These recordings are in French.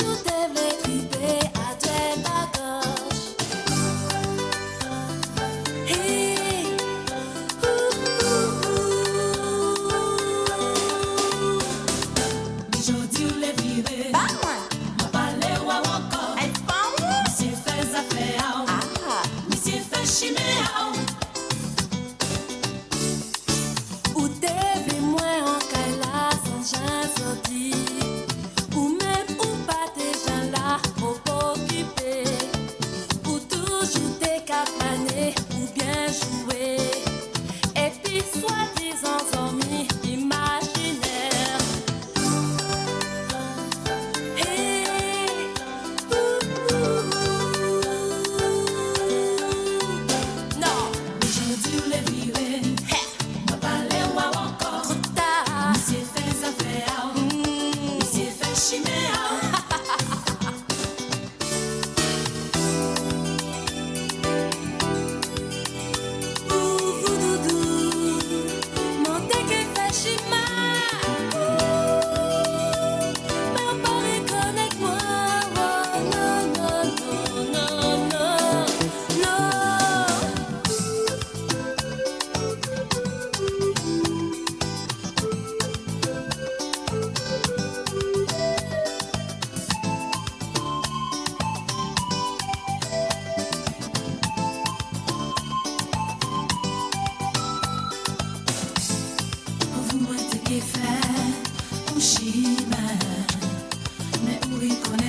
you there. je décapane ou bien je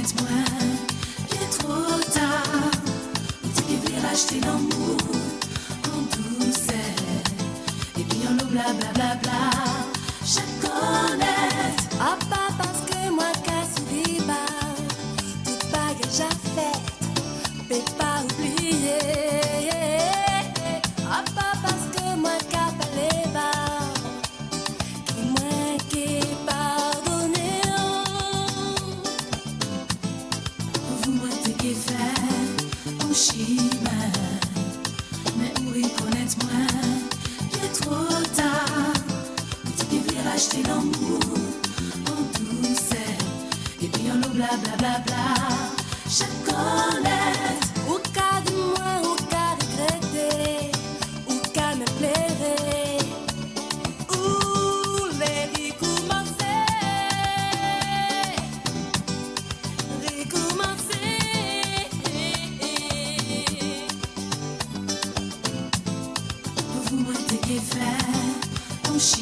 Laisse-moi, il est trop tard. Vous devez racheter l'amour.